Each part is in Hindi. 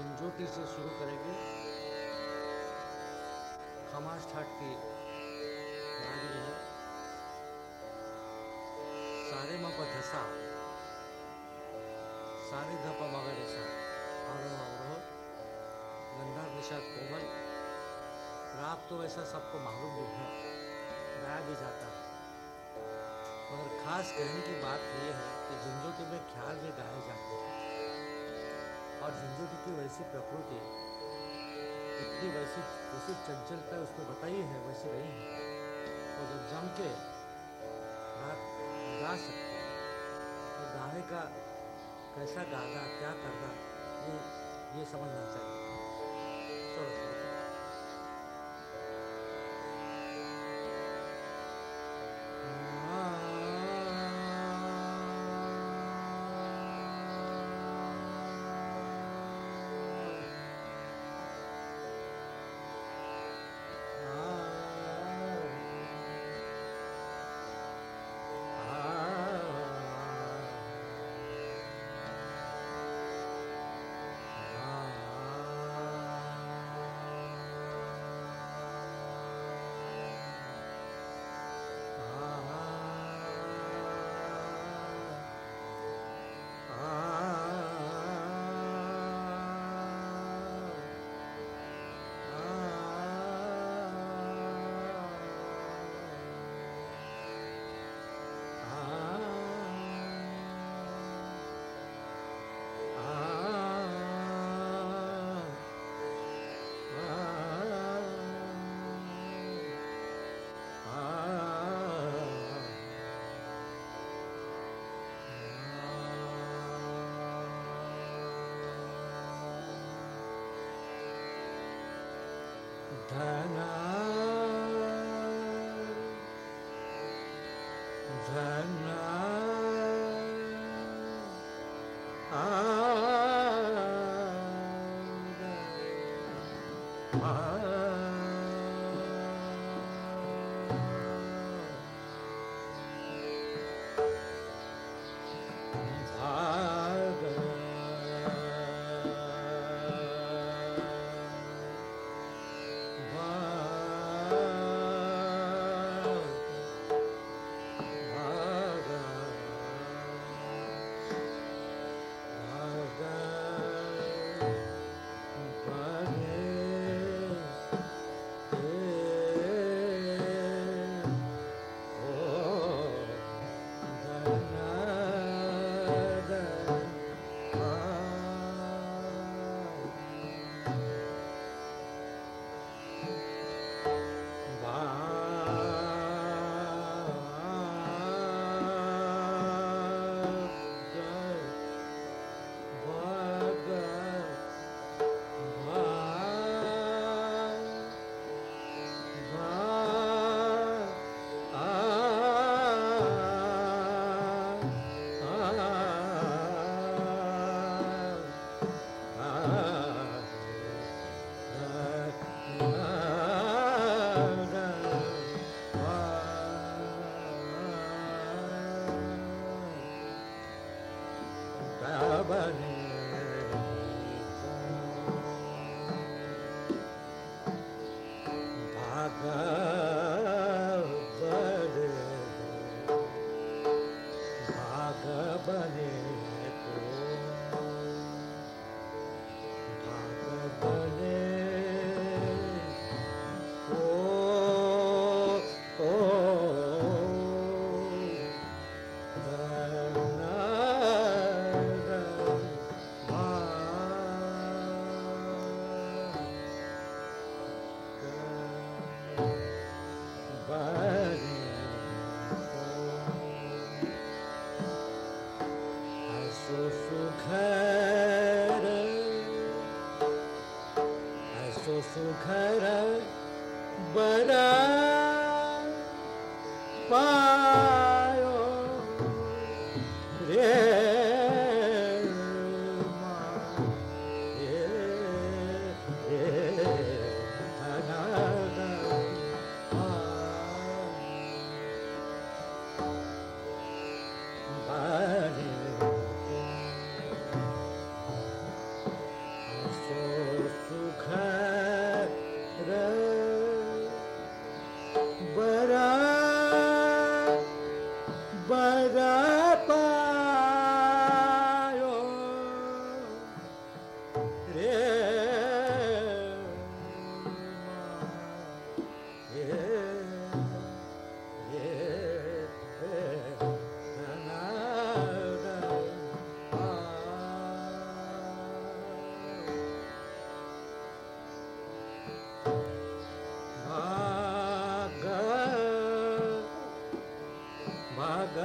झिंझोटी से शुरू करेंगे। खमास ठाट की राग है। सारे म धसा। सारे ध प मगर ऐसा आरोह अवरोह गंधार निषाद कोमल। राग तो वैसा सबको मालूम भी है। गाया भी जाता है। मगर खास कहने की बात यह है कि झुंझुटी में ख्याल भी गाए जाते हैं। और ज़िंदगी की वैसी प्रकृति, इतनी वैसी वैसी चंचलता उसको बताई है, वैसी नहीं है। और जब जम के रात गा सकते हैं तो गाने का कैसा गाना क्या करना ये ये समझना चाहिए। ಮಗ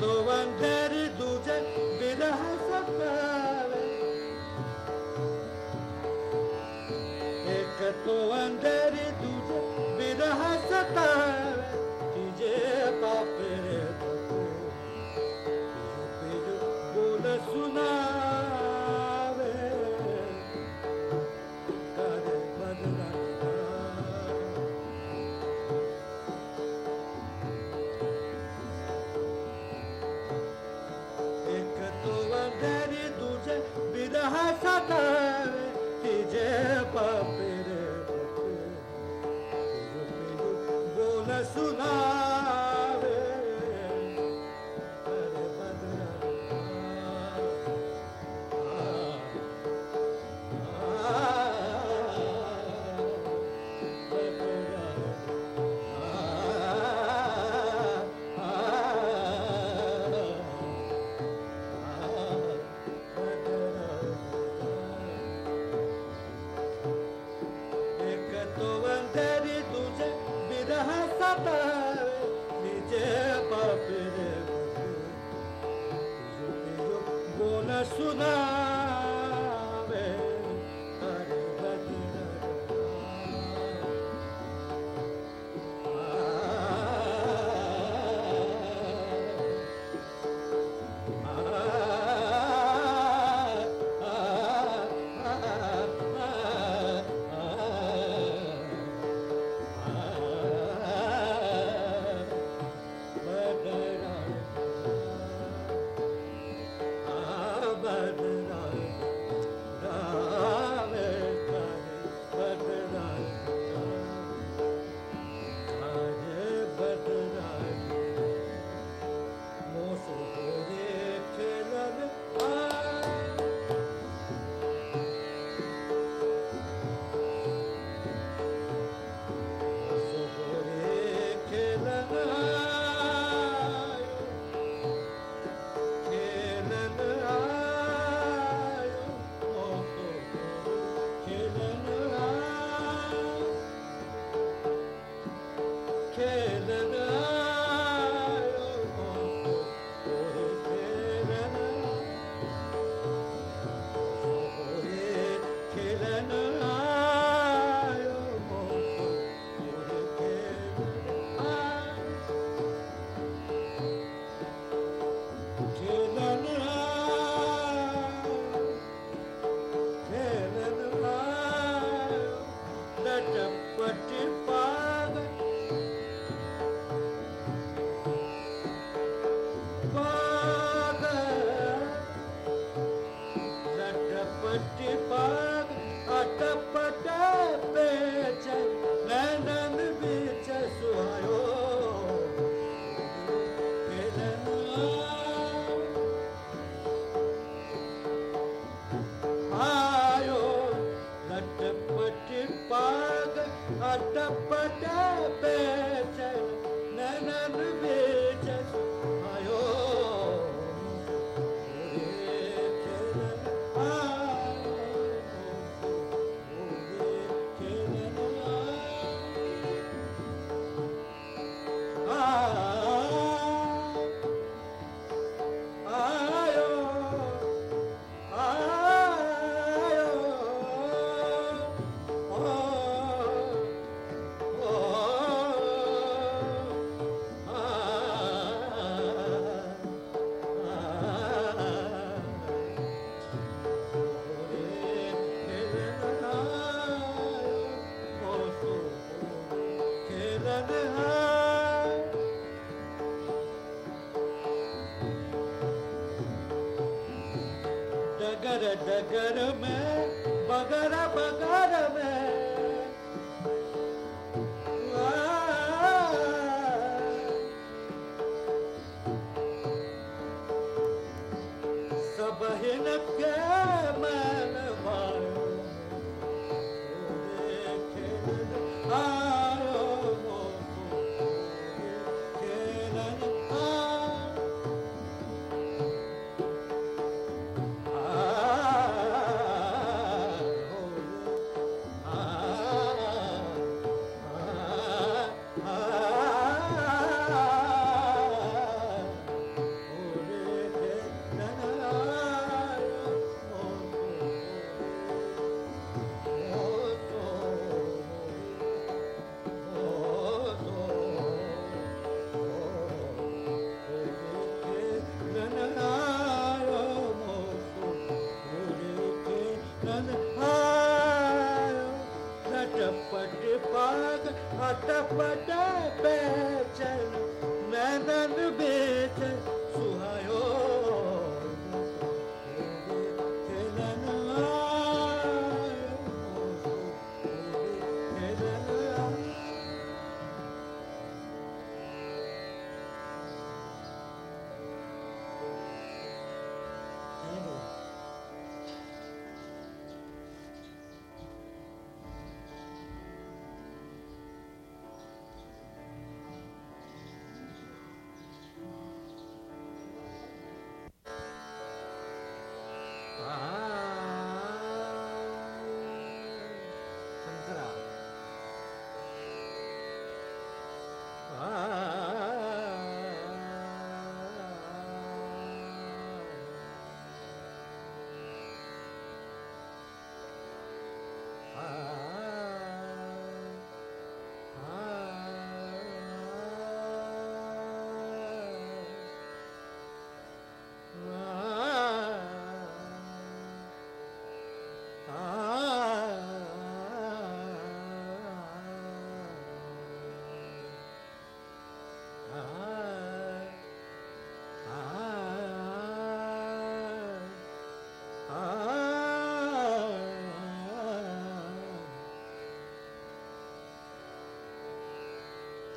तो बोल डगर डगर में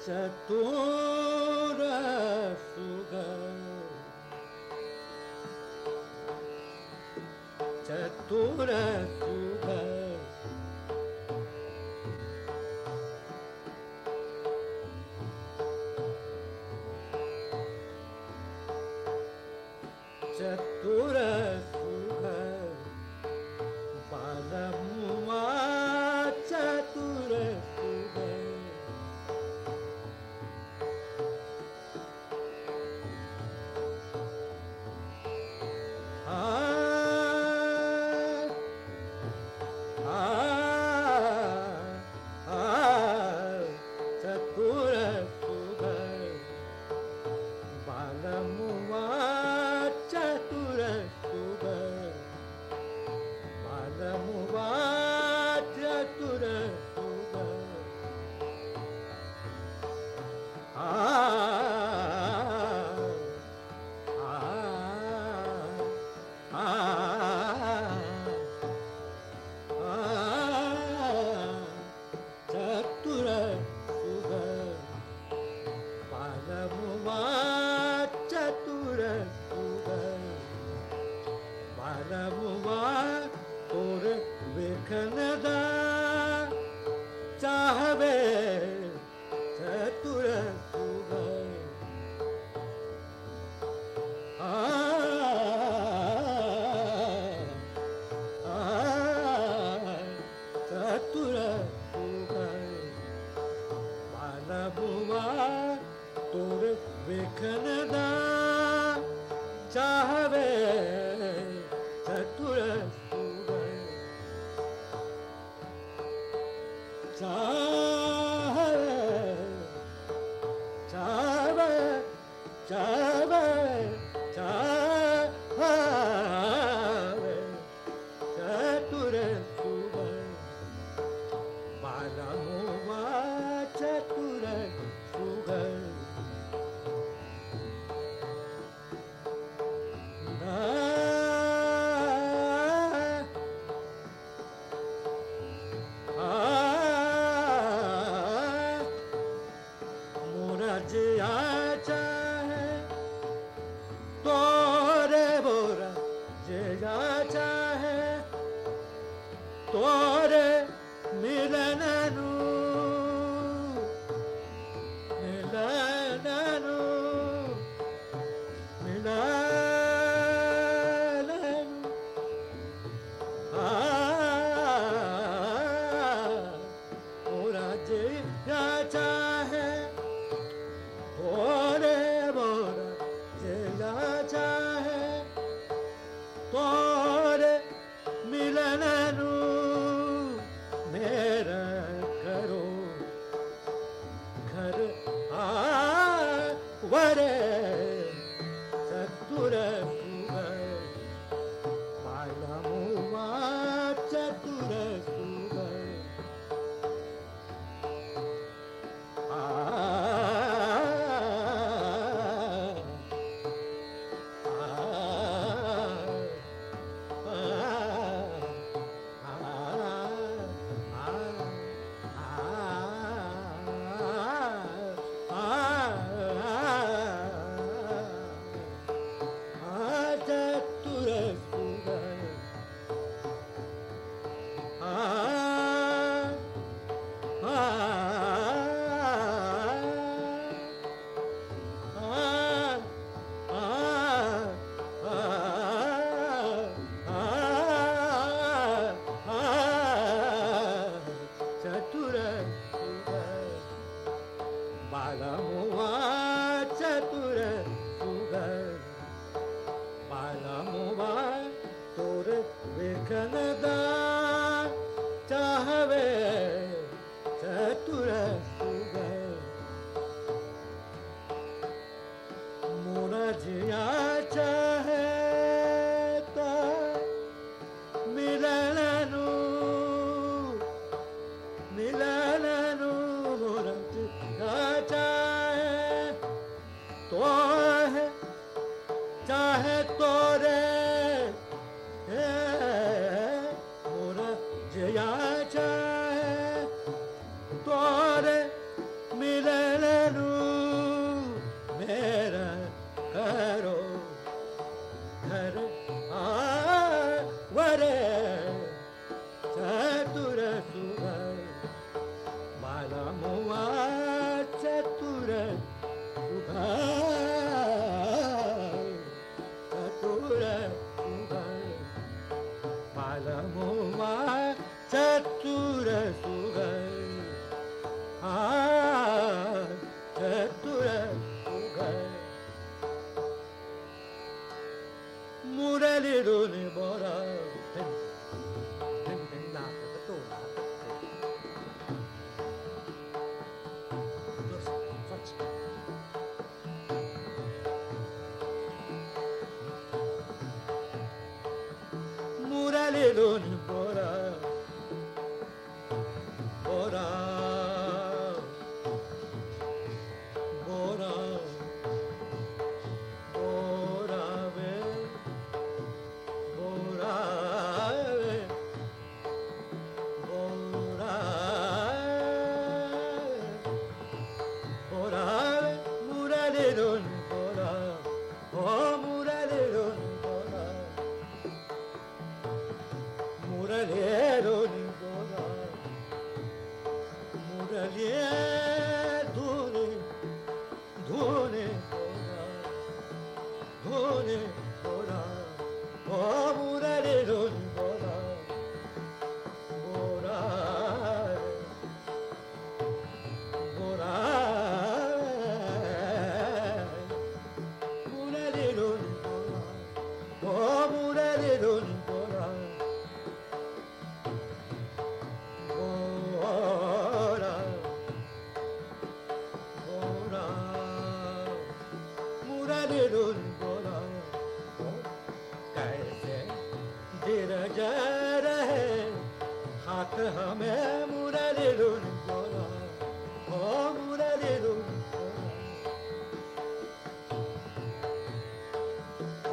चतुरसुग चतुर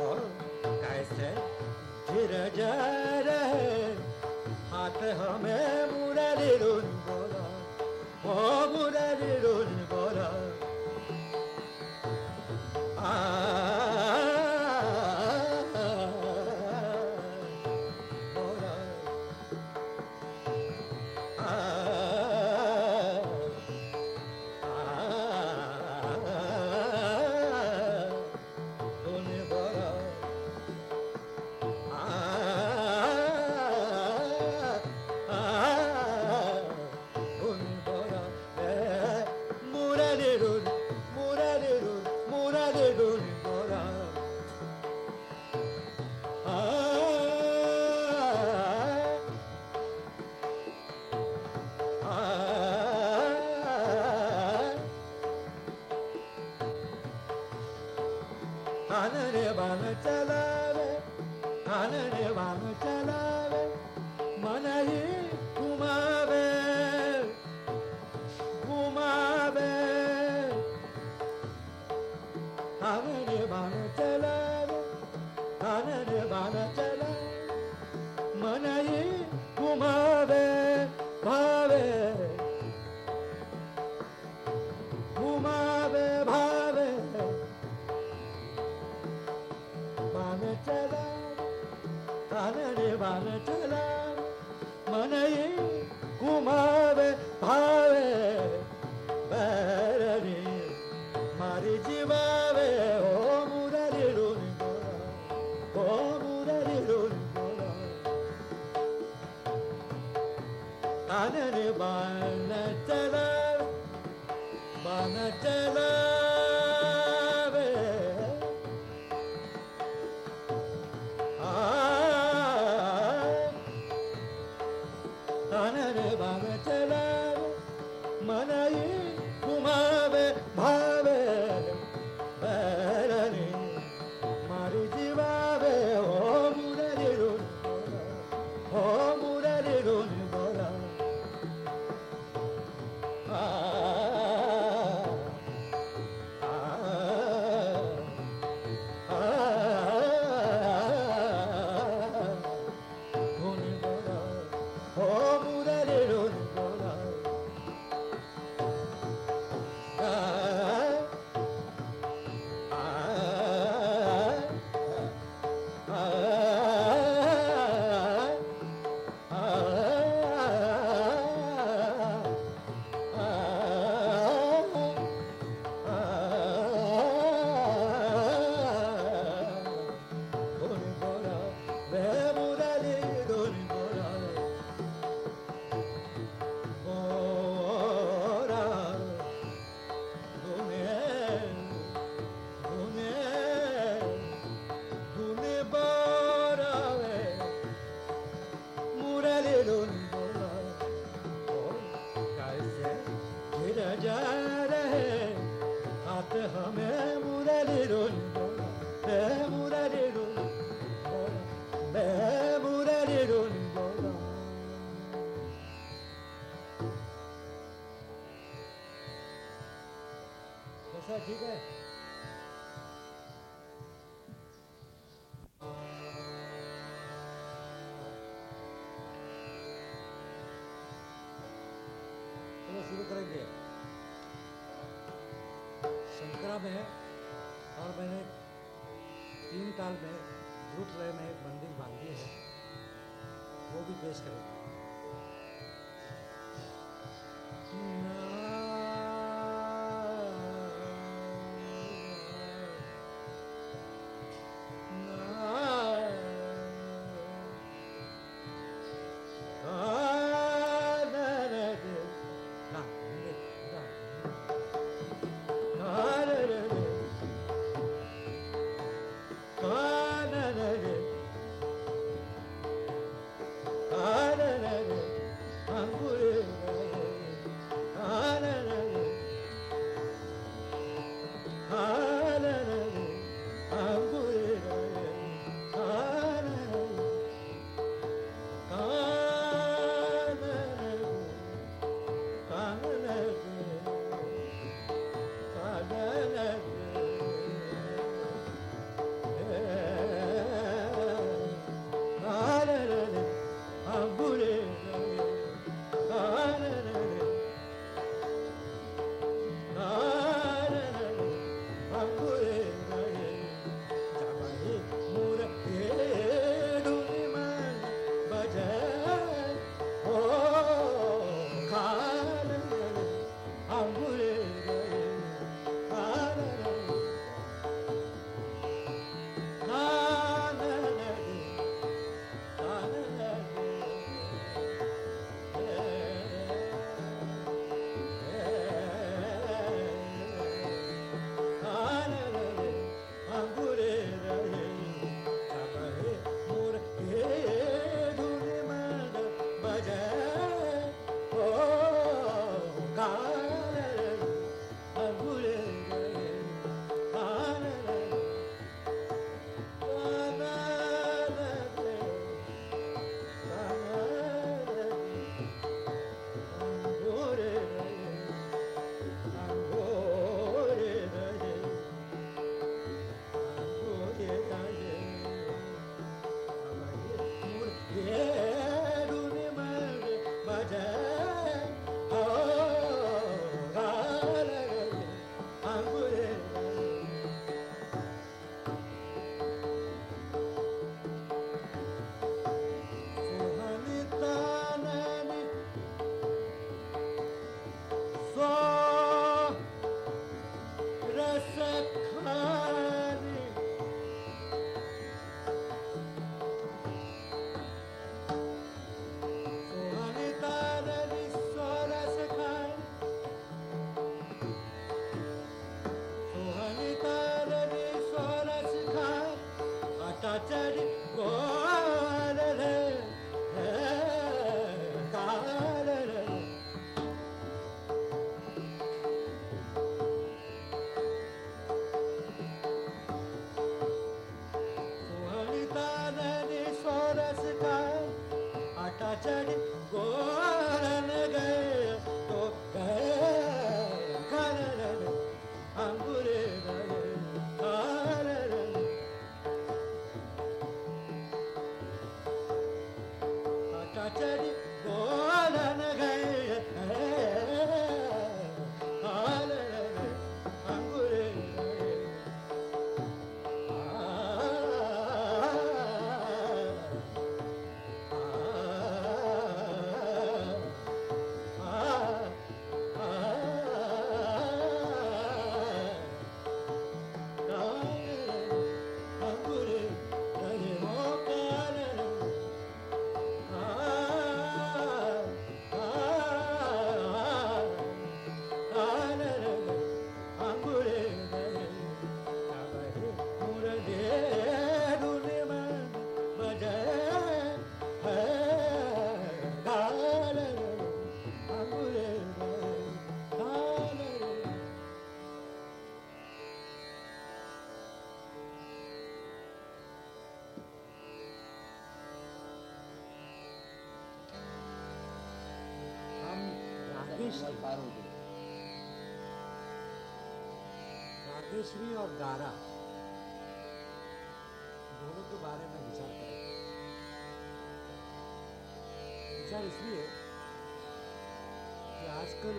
मुरले कैसे चिर बोला हमे मुरली रु पेश करेंगे हो और गारा दोनों के बारे में विचार करें। विचार इसलिए कि आजकल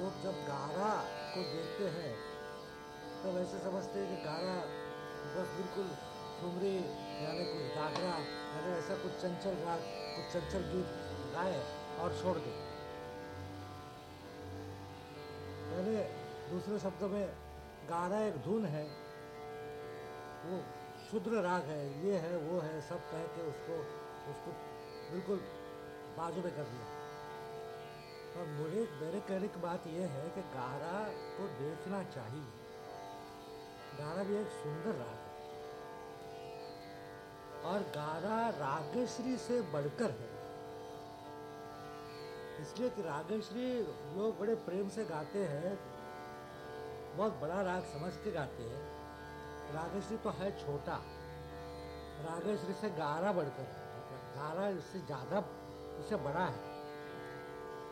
लोग जब गारा को देखते हैं, तब ऐसे समझते हैं कि गारा बस बिल्कुल ठुमरी, यानी कुछ दागरा यानी ऐसा कुछ चंचल राग कुछ चंचल गीत गाए और छोड़ दे। दूसरे शब्दों में गारा एक धुन है, वो शुद्र राग है, ये है, वो है, सब कह के उसको उसको बिल्कुल बाजू में कर दिया। और मुझे, मेरे कहने की बात यह है कि गारा को देखना चाहिए। गारा भी एक सुंदर राग है। और गारा रागश्री से बढ़कर है। इसलिए कि रागश्री लोग बड़े प्रेम से गाते हैं बहुत बड़ा राग समझ के गाते हैं। रागश्री तो है छोटा। रागश्री से गारा बढ़कर गारा इससे ज़्यादा, इससे बड़ा है।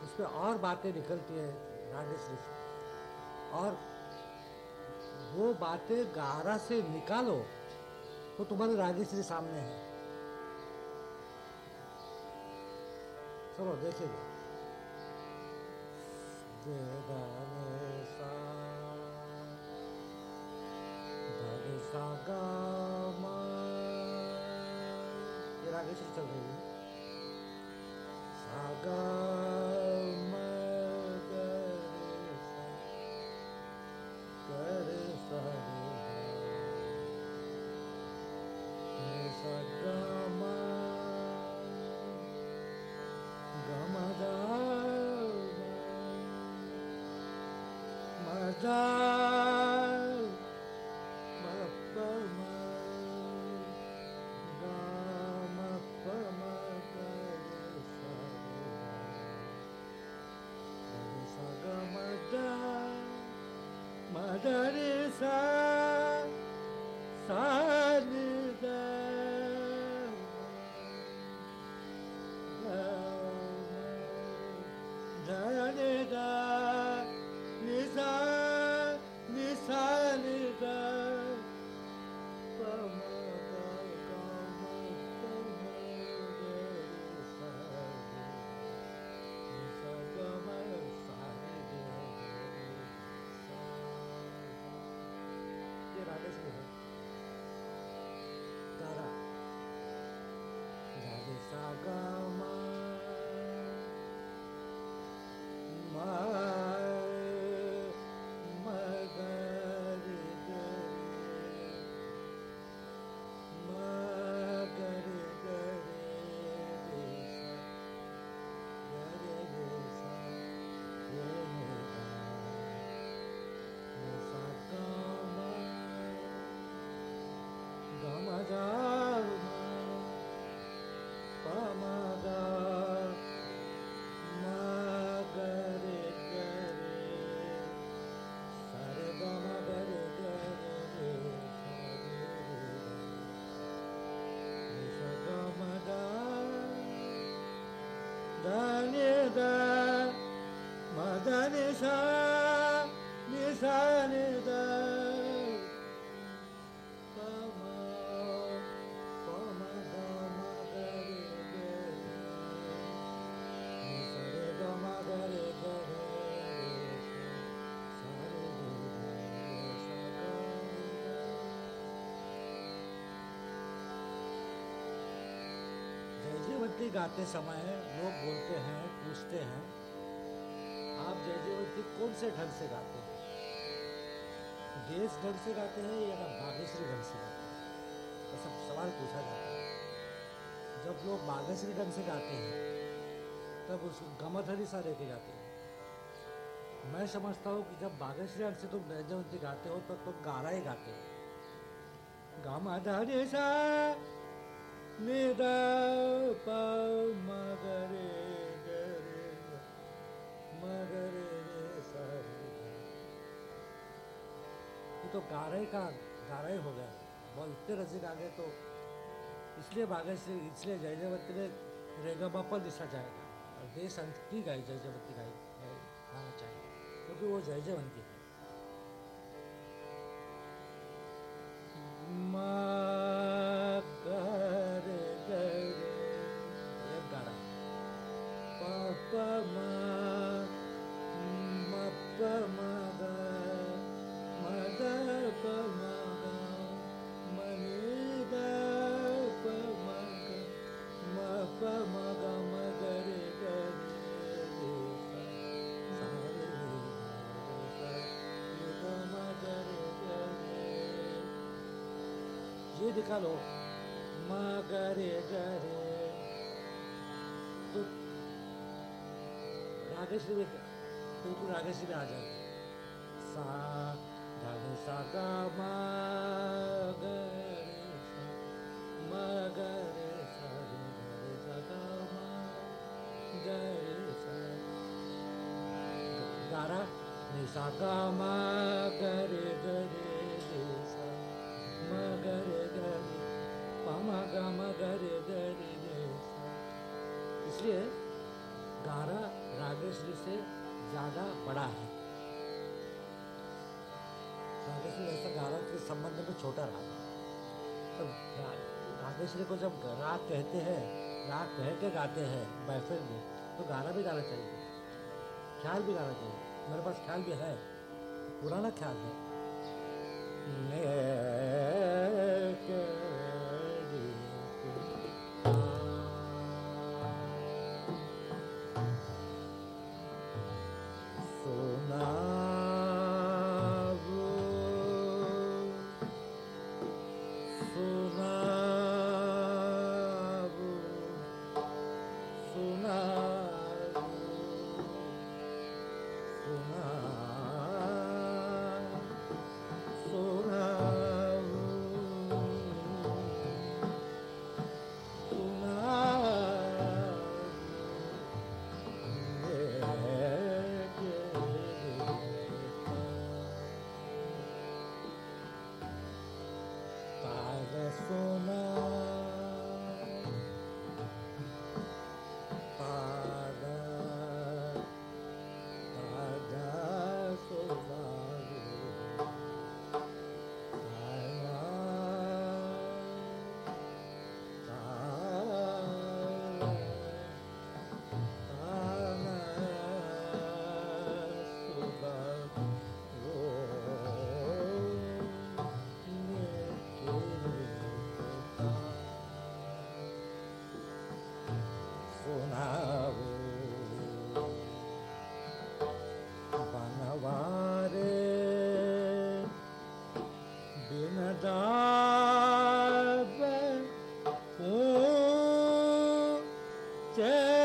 इसमें और बातें निकलती है रागश्री से। और वो बातें गारा से निकालो तो तुम्हारे रागश्री सामने है। चलो देखेंगे धरे सा गा मा ये रागेश्वरी चल रही है सा जय जयवंती गाते समय लोग बोलते हैं, पूछते हैं, आप जय जयवंती कौन से ढंग से गाते हैं? देश ढंग से गाते हैं या बागेश्वरी ढंग से गाते हैं? ऐसा सवाल पूछा जाता है। जब लोग बागेश्वरी ढंग से गाते हैं, तब उस गमधरी सा लेके जाते हैं। मैं समझता हूँ कि जब बागेश्वरी ढंग से तुम जय जयवंती गाते हो तो तुम गारा ही गाते हो। गमधरी सा मगरे। ये तो गारे का गारा ही हो गया बहुत इतने रसिक आ गए तो इसलिए भागे से इसलिए जय जयवती ने रेगा बापा दिशा जाएगा और देश अंत की गाई जय जयवती गाई बनाना चाहिए क्योंकि वो जय जय उनकी है ये दिखा लो। मगरे गरे तो रागेश्री में बिल्कुल रागेश्री में आ जाए सा धनि सा ग म ग रे सा सा। ग गारा नि सा ग म ग इसलिए गारा रागेश्री से ज़्यादा बड़ा है। रागेश्री ऐसा गारा के संबंध में छोटा राग है। तो रागेश्वरी को जब राग कहते हैं राग कह के गाते हैं महफिल में तो गाना भी गाना चाहिए। ख्याल भी गाना चाहिए। मेरे पास ख्याल भी है। पुराना ख्याल है। Jai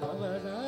Savara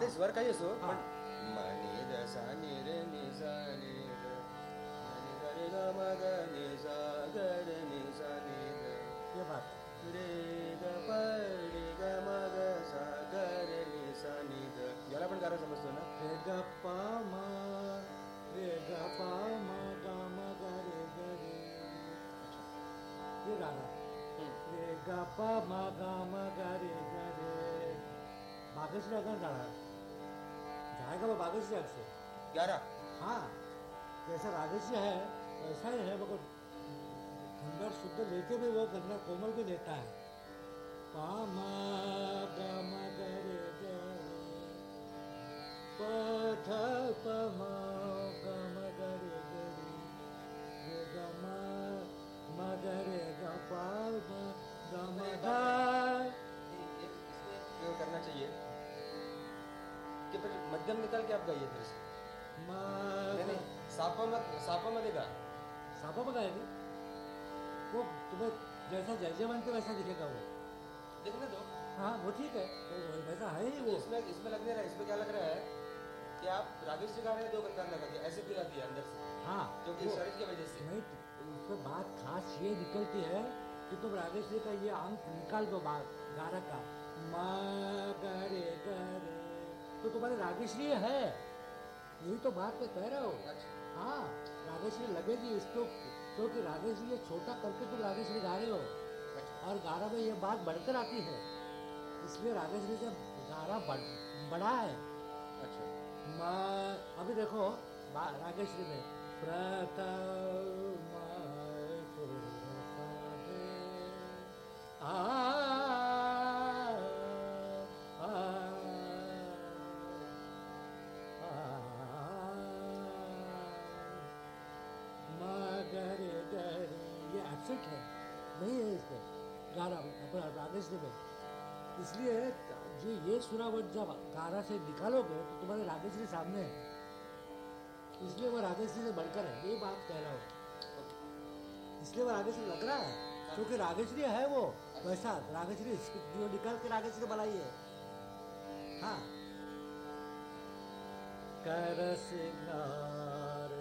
ते स्वर काही असो. पण रे ग ग म ग नि सा ग रे नि सा नि रे ग प रे ग म ग सा ग रे नि सा नि ध याला पण कारण समजतो ना रे ग प म रे ग जाएगा वो राग से ग्यारह। हाँ जैसा रागस्य है वैसा ही है मगर कन्नड़ शुद्ध लेके भी वो कन्नड़ कोमल भी लेता है पामा गम गरे पमा गा क्यों करना चाहिए। कि फिर मध्यम निकाल के आप गाइए फिर से। म नहीं सापा मत सापा मध्ये गा स्वाभाविक आएगी वो तुम्हें जैसा जय जयवंत वैसा दिखेगा वो। देखने दो। हाँ वो ठीक है। वो वैसा है ही वो। इसमें इसमें लग नहीं रहा है। इसमें क्या लग रहा है कि आप राकेश जी गा रहे हैं दो गद्दार लगा। दिया ऐसे आती है अंदर से। हाँ क्योंकि शरीर की वजह से। नहीं उसमें बात खास ये निकलती है कि तुम रागेश्वरी का ये अंक निकाल दो बात गारक का। मा गरे गरे तो तुम्हारी रागेश्वरी है। यही तो बात मैं कह रहा हूँ। अच्छा। हाँ रागेश्वरी लगेगी इसको क्योंकि रागेश्वरी ये छोटा करके तुम रागेश्वरी गा रहे हो। अच्छा। और गारा में ये बात बढ़कर आती है। इसलिए रागेश्वरी से गारा बढ़ बड़ा है। अच्छा। माँ अभी देखो रागेश्वरी में प्रथम नहीं है में इसलिए ये ये सुरावट जब गारा से निकालोगे तो तुम्हारे रागेश्वरी सामने है। इसलिए वो रागेश्वरी से बढ़कर है। यही बात कह रहा हूँ। इसलिए वो रागेश्वरी लग रहा है। क्योंकि रागेश्वरी है वो वैसा रागेश्वरी जो निकाल के रागेश्वरी बनाई है। हाँ। कर सिंगार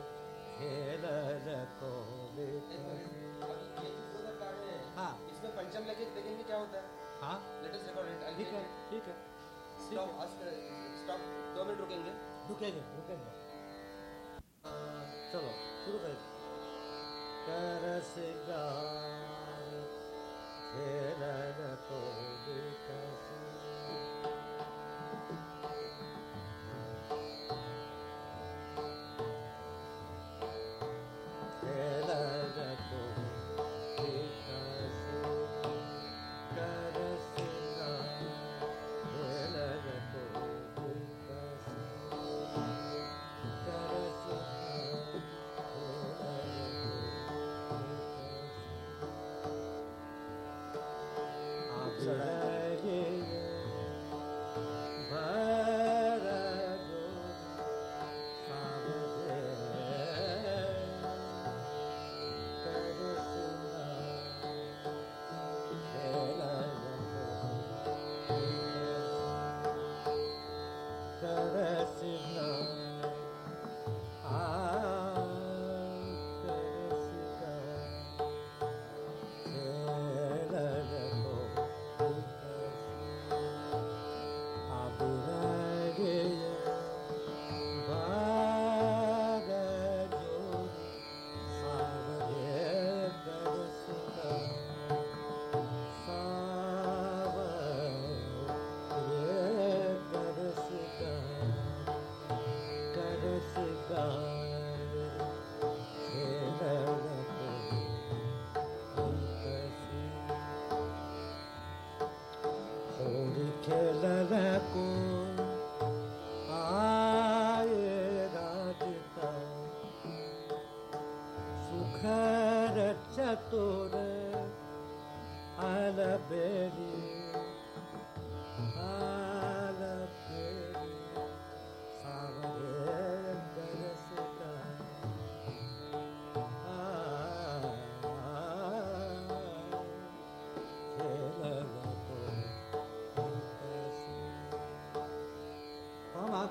खेल को हैं हाँ। इसमें पंचम लगे देखेंगे क्या होता है? हाँ। रिकॉर्ड ठीक है ठीक है। स्टॉप स्टॉप दो मिनट रुकेंगे? रुकेंगे रुकेंगे। चलो शुरू करें। कर सिंगार खेलन को विकसी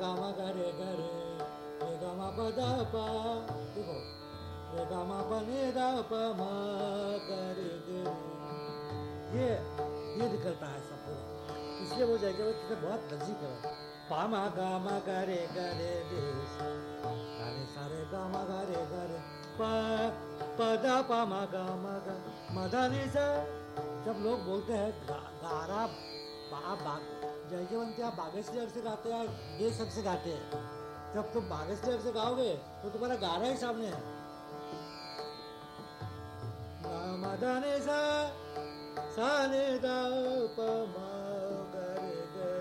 गामा गरे गरे रे गामा पदा पा देखो रे गामा पने दा पमा गरे गरे ये ये निकलता है सब पूरा। इसलिए वो जाएगा वो कितना बहुत नज़दीक है पामा गामा गरे गरे देश। गाने सारे गामा गरे गरे। प पदा पामा गामा गा। मदानी सा जब लोग बोलते हैं गा, गारा बा, बाग जय जयवंती आप बागेश्वरी से गाते हैं ये सब गाते हैं। जब तुम बागेश्वरी अर्थ से गाओगे तो तुम्हारा गारा ही सामने है। मदानी सा साने दा पमा गरे गरे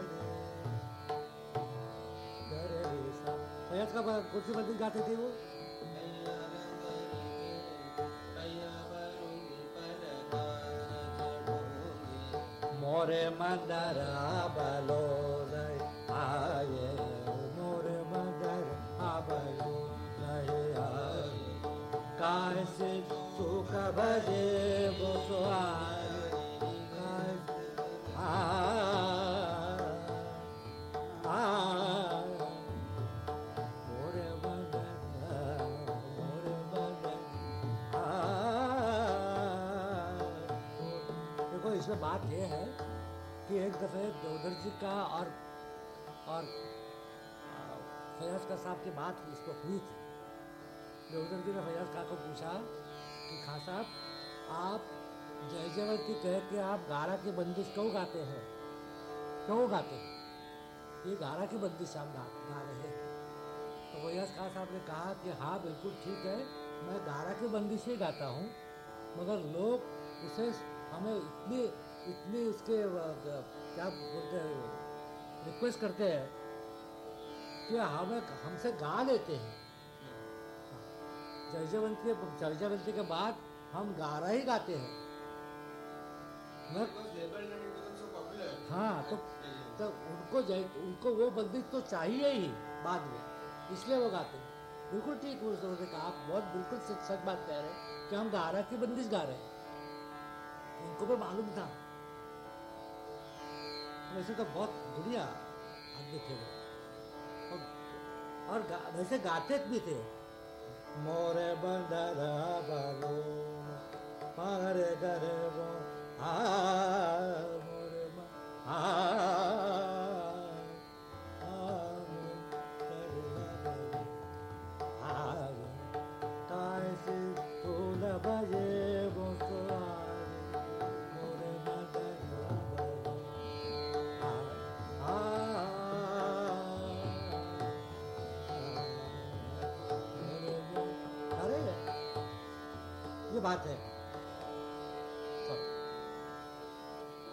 गरे सा कुर्सी मंदिर गाते थे वो? मोरे मंदरा बलो आए मोरे मंदर आबलो आए काय से बजे वो तो बात यह है कि एक दफे देवधर जी का और और फैयाज का साहब की बात पर हुई थी। देवधर जी ने फैयाज का को पूछा कि खां साहब आप जय जयवती कह के आप गारा की बंदिश क्यों गाते हैं? क्यों गाते हैं? ये गारा की बंदिश आप गा, गा रहे हैं। तो फैयाज खां साहब ने कहा कि हाँ बिल्कुल ठीक है मैं गारा की बंदिश ही गाता हूँ मगर लोग उसे हमें इतनी इतनी उसके क्या बोलते हैं रिक्वेस्ट करते हैं कि हमें, हमसे गा लेते हैं। जय जयवंती के बाद हम गारा ही गाते हैं। हाँ तो तो उनको जय, उनको वो बंदिश तो चाहिए ही बाद में, इसलिए वो गाते हैं। बिल्कुल ठीक उन्होंने कहा आप बहुत बिल्कुल सच सच बात कह रहे हैं कि हम गारा की बंदिश गा रहे हैं। उनको भी मालूम था। वैसे तो बहुत बढ़िया आदमी थे वो। और, और गा, वैसे गाते भी थे। मोरे बंदरा बालो मारे गरे वो आ मोरे आ,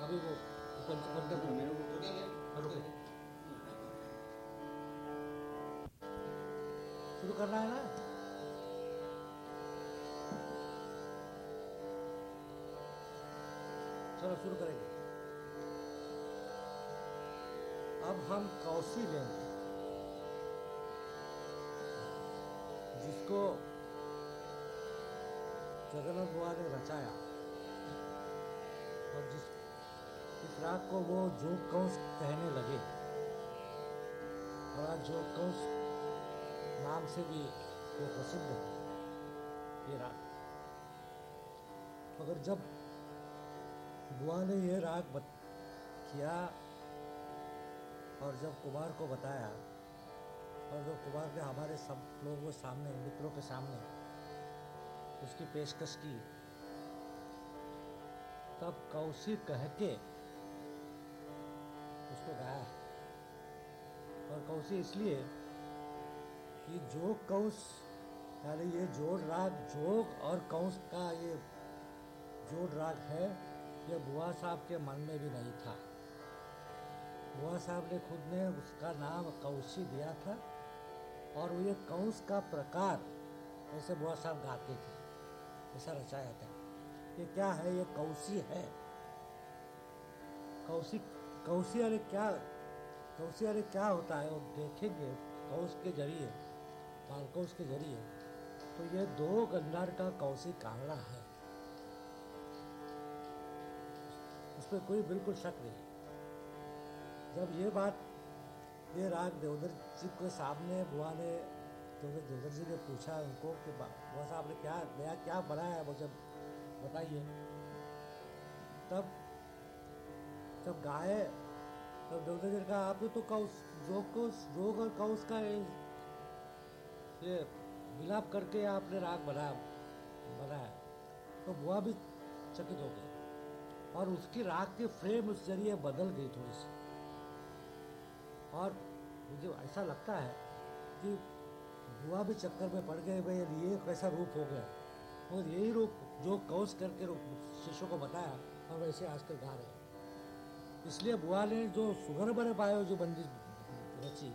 अभी वो पंच पंच रुको शुरू करना है ना चलो शुरू करेंगे अब हम कौशी लेंगे जिसको जगन्नाथ बुआ ने रचाया और जिस इस राग को वो जो कंस कहने लगे और आज जोग कंस नाम से भी वो प्रसिद्ध है ये राग मगर जब बुआ ने ये राग बत, किया और जब कुमार को बताया और जब कुमार ने हमारे सब लोगों के सामने मित्रों के सामने उसकी पेशकश की तब कौशी कह के उसको गाया और कौशी इसलिए कि जोग कौश यानी ये जोड़ राग, जोग और कौश का ये जोड़ राग है, ये बुआ साहब के मन में भी नहीं था। बुआ साहब ने खुद ने उसका नाम कौशी दिया था और ये कंस का प्रकार ऐसे बुआ साहब गाते थे, ऐसा रचाया था। ये क्या है? ये कौशी है। कौशी कौशी अरे क्या कौशी अरे क्या होता है? वो देखेंगे, कौश के ज़रिए, बालकौश के ज़रिए। तो ये दो गंधार का कौशी कांगड़ा है। उस पर कोई बिल्कुल शक नहीं। जब ये बात, ये राग देवधर जी के सामने, बुआ ने देवधर देवधर जी ने पूछा उनको कि बुआ साहब ने क्या, नया क्या बनाया है मुझे बताइए। तब जब गाए तब देवधर जी ने कहा आपने तो कौस जोग को जोग और कौस का ये मिलाप करके आपने राग बनाया बनाया तो बुआ भी चकित हो गई और उसकी राग की फ्रेम उस ज़रिए बदल गई थोड़ी सी। और मुझे ऐसा लगता है कि बुआ भी चक्कर में पड़ गए, भाई ये कैसा रूप हो गया? और यही रूप जो कौश करके शिष्यों को बताया और वैसे आजकल गा रहे हैं। इसलिए बुआ ने जो सुगर बने पाए, जो बंदी रची,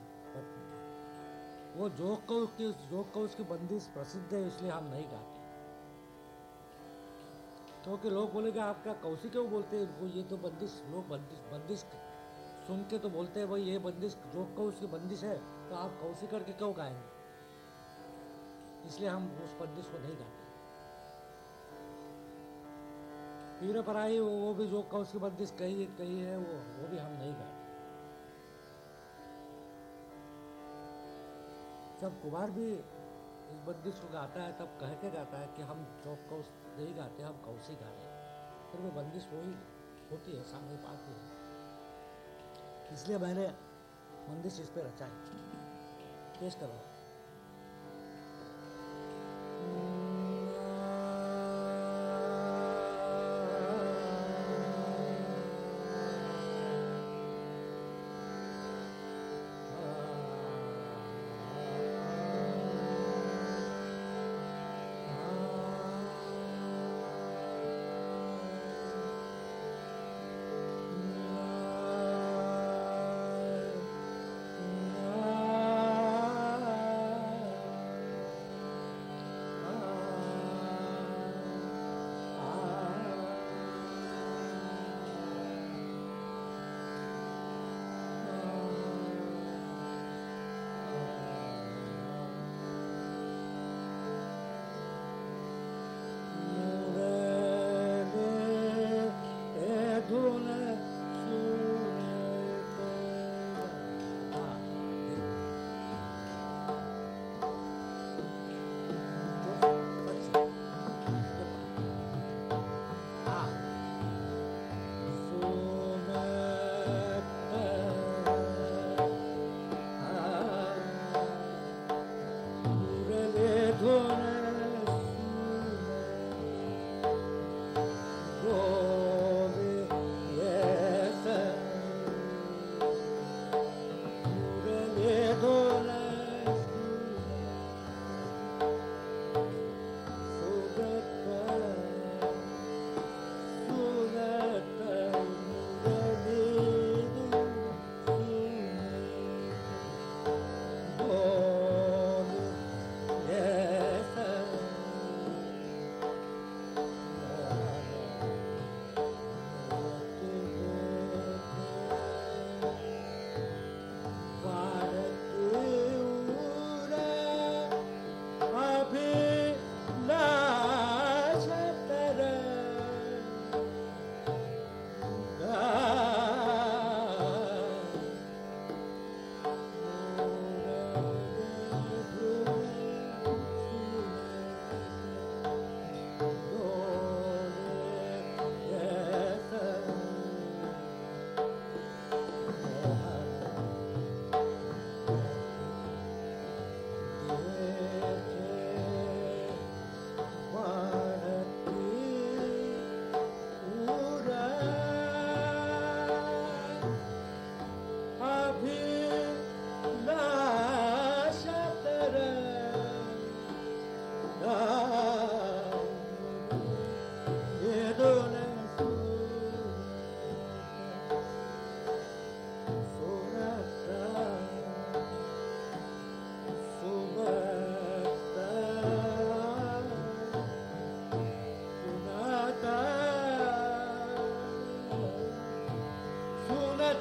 वो जोक को उसकी, जोक को उसकी बंदिश प्रसिद्ध है, इसलिए हम नहीं गाते। क्योंकि तो लोग बोलेंगे आप क्या कौशी क्यों बोलते हैं? इनको ये तो बंदिश, लोग बंदिश बंदिश सुन के तो बोलते हैं भाई ये बंदिश, जोक को उसकी बंदिश है तो आप कौशी करके क्यों गाएँगे? इसलिए हम उस बंदिश को नहीं गाते। पीर पर आई वो, वो भी जो की बंदिश कही कही है वो वो भी हम नहीं गाए। जब कुमार भी इस बंदिश को गाता है तब कह के गाता है कि हम चौक कौश नहीं गाते हम कौशी गा रहे फिर वो बंदिश वही होती है सामने पाती है। इसलिए मैंने बंदिश इस पर रचा है। पेश करो।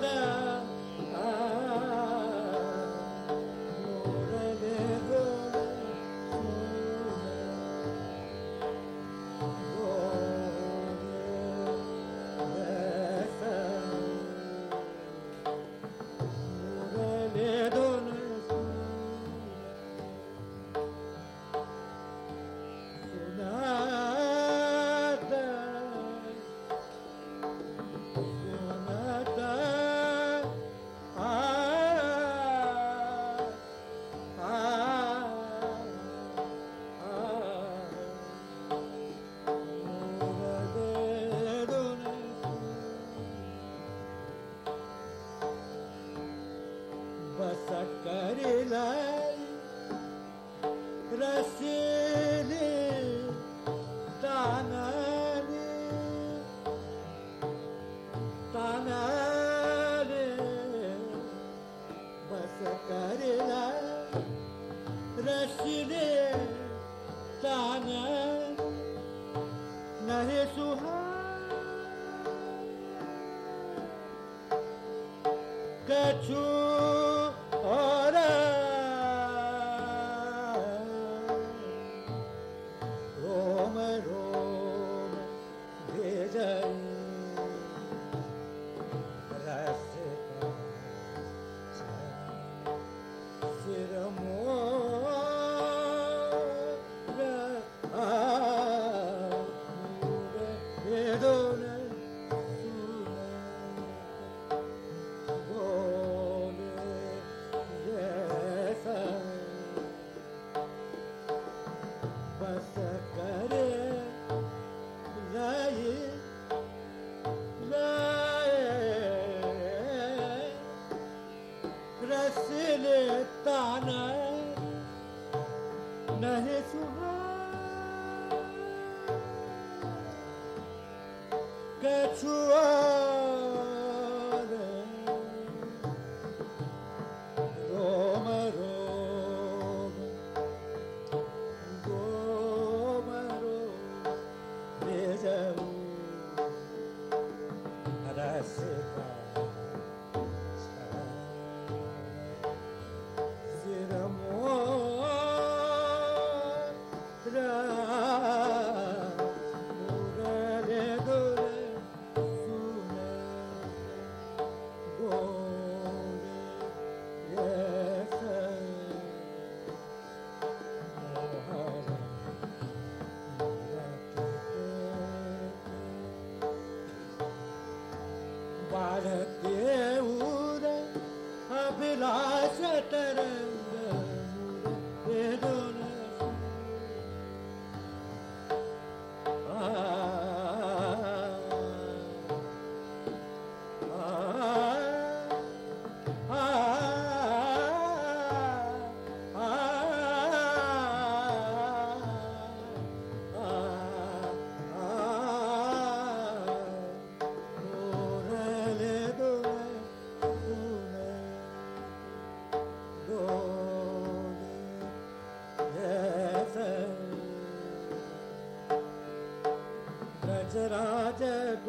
जय राजराज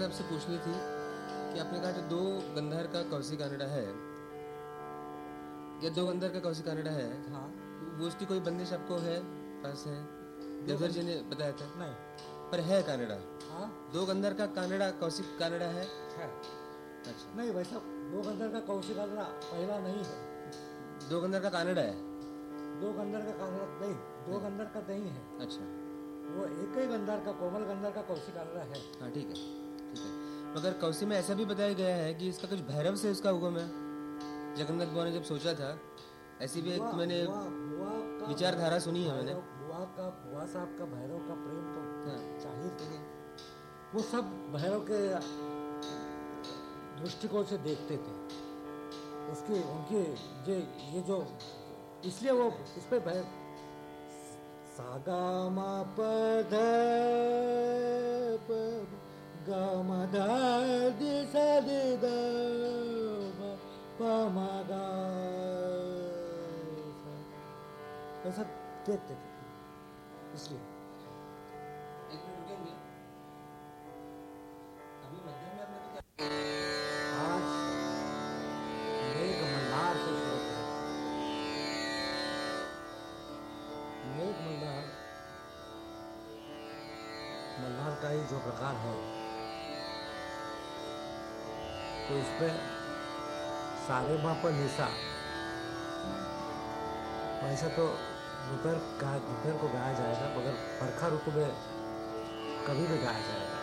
बात आपसे पूछनी थी कि आपने कहा जो दो गंधर का कौशी कानड़ा है या दो गंधर का कौशी कानड़ा है हाँ। वो उसकी कोई बंदिश आपको है पास है? देवधर जी ने बताया था। नहीं। पर है कानड़ा। हाँ। दो गंधर का कानड़ा कौशिक कानड़ा है? अच्छा। नहीं वैसा दो गंदर का कौशिक कानड़ा पहला नहीं है। दो गंधर का कानड़ा है? दो गंदर का कानड़ा नहीं दो गंदर का नहीं है। अच्छा। वो एक ही गंधार का कोमल गंधार का कौशिक आल्हा है। हाँ ठीक है। ठीक है। मगर कौशी में ऐसा भी बताया गया है कि इसका कुछ भैरव से उसका हुक्म है जगन्नाथ बुआ ने जब सोचा था ऐसी भी एक मैंने विचारधारा सुनी है मैंने। बुआ का बुआ साहब का भैरव का प्रेम तो। ज़ाहिर है। वो सब भैरव के दृष्टिकोण से देखते थे। उसकी उनकी ये ये जो इसलिए वो इस पे भैर सागा मा ऐसा देखते थे इसलिए। तो आज मेघ मल्हार से मेघ मल्हार मल्हार का ही जो प्रकार है तो इसमें सारे माँ पर निशा। वैसे तो दोपहर गा दोपहर को गाया जाएगा, मगर बरखा ऋतु में कभी भी गाया जाएगा।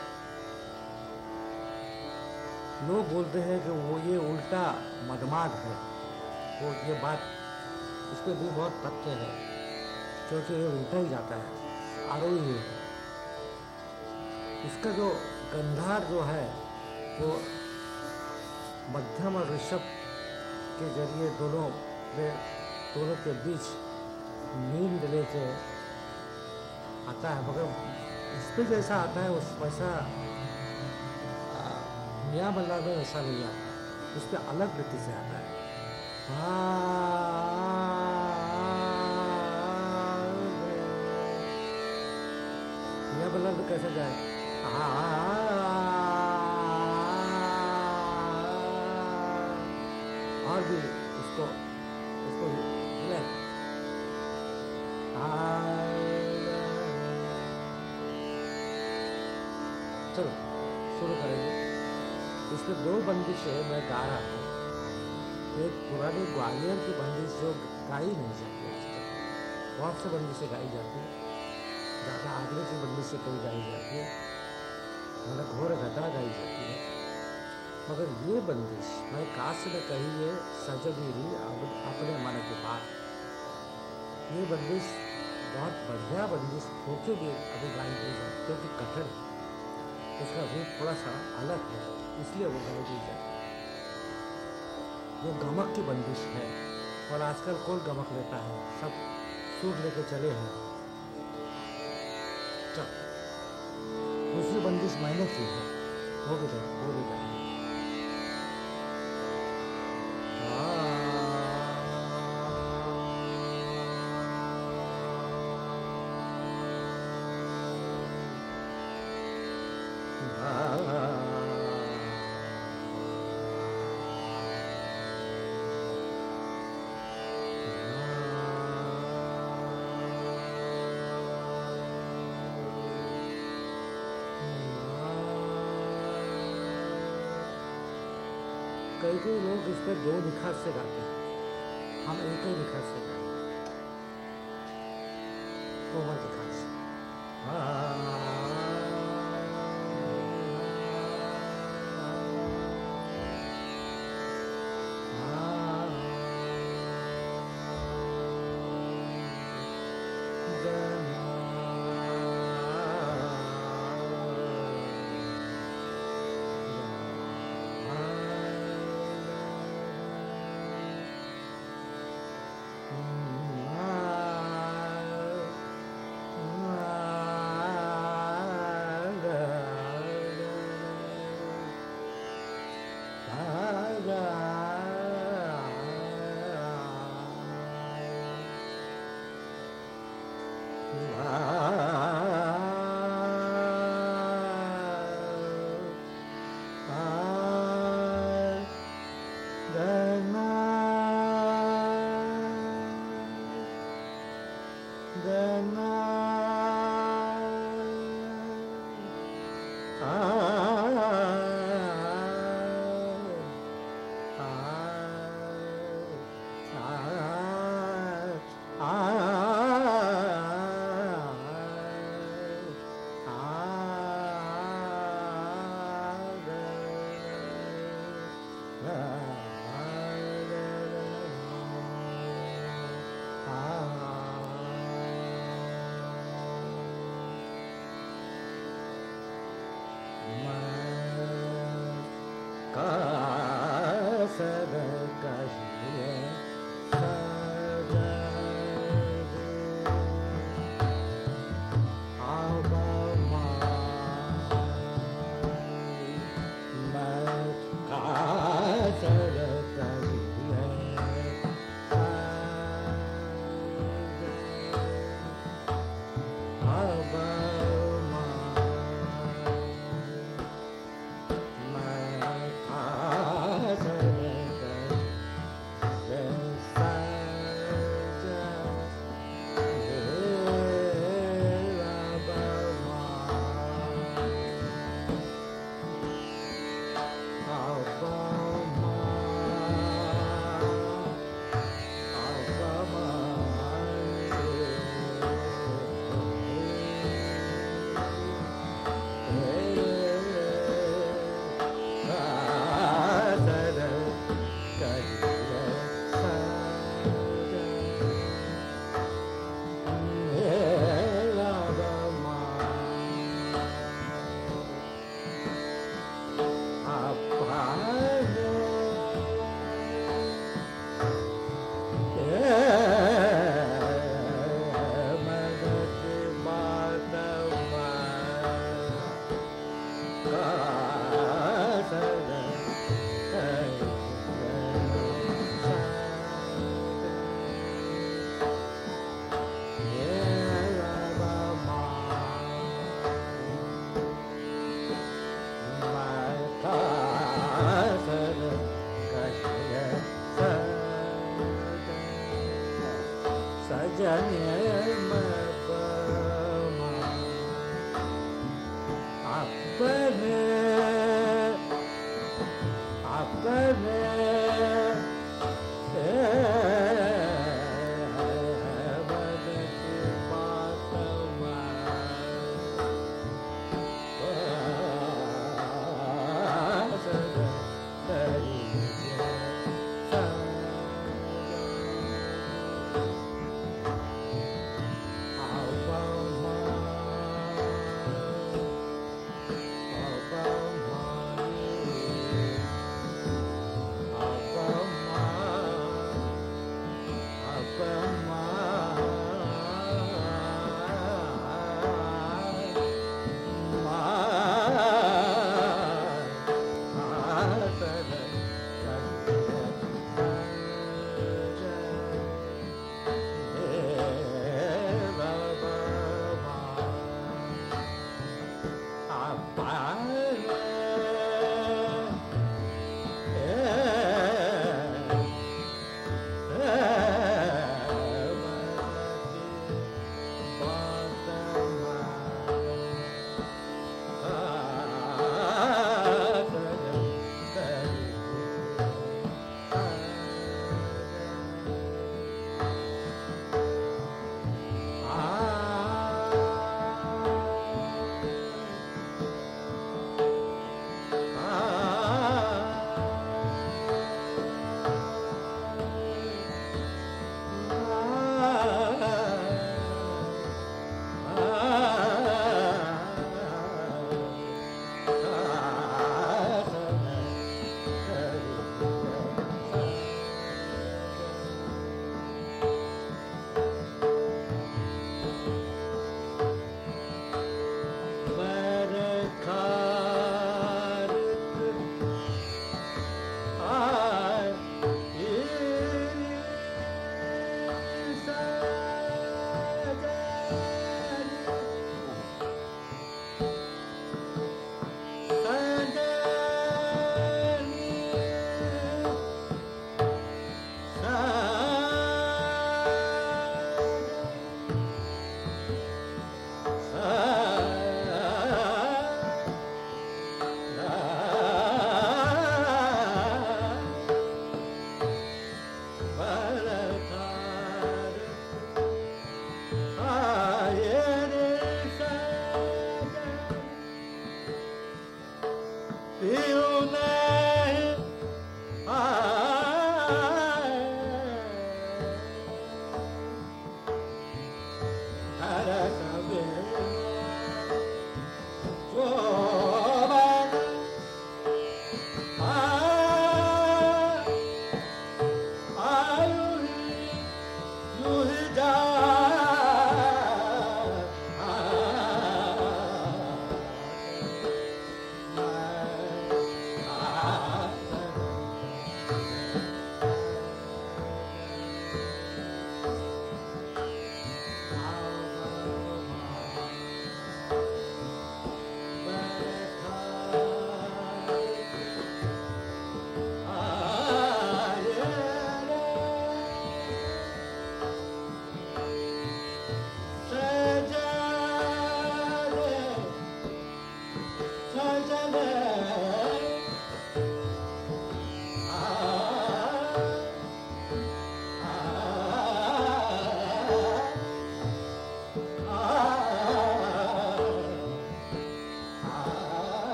लोग बोलते हैं कि वो ये उल्टा मदमाद है। वो ये बात पर भी बहुत तथ्य है, क्योंकि ये उल्टा ही जाता है, आरोही है। इसका जो गंधार जो है, वो मध्यम और ऋषभ के ज़रिए दोनों में, दोनों के बीच नींद लेके आता है। मगर पे जैसा आता है, उस वैसा मियाँ बल्ला में वैसा नहीं आता उस पर अलग रीति से आता है। मियाँ बल्ला में कैसे जाए? और भी उसको उसको हिलाए चलो, शुरू करेंगे। इसमें दो बंदिश है, मैं गा रहा हूँ। एक पुरानी ग्वालियर की बंदिश जो गाई नहीं जाती आज तक बहुत से गाई जाती है। ज़्यादा आगरे की बंदिश से कई गाई जाती है। मतलब घोर घटा गाई जाती है। मगर ये बंदिश मैं काश में कही है सजगीरी अब अपने मन की बात ये बंदिश बहुत बढ़िया बंदिश होके भी अभी गाई गई है क्योंकि कठिन है। उसका रूप थोड़ा सा अलग है, इसलिए वो गाई जाती है वो गमक की बंदिश है, और आजकल कौन गमक लेता है, सब सूट लेके चले हैं। चल, दूसरी बंदिश मैंने की है वो भी वो भी कई कई लोग इस पर दो निखार से गाते हैं। हम एक ही निखार से गाते हैं कोमल ah.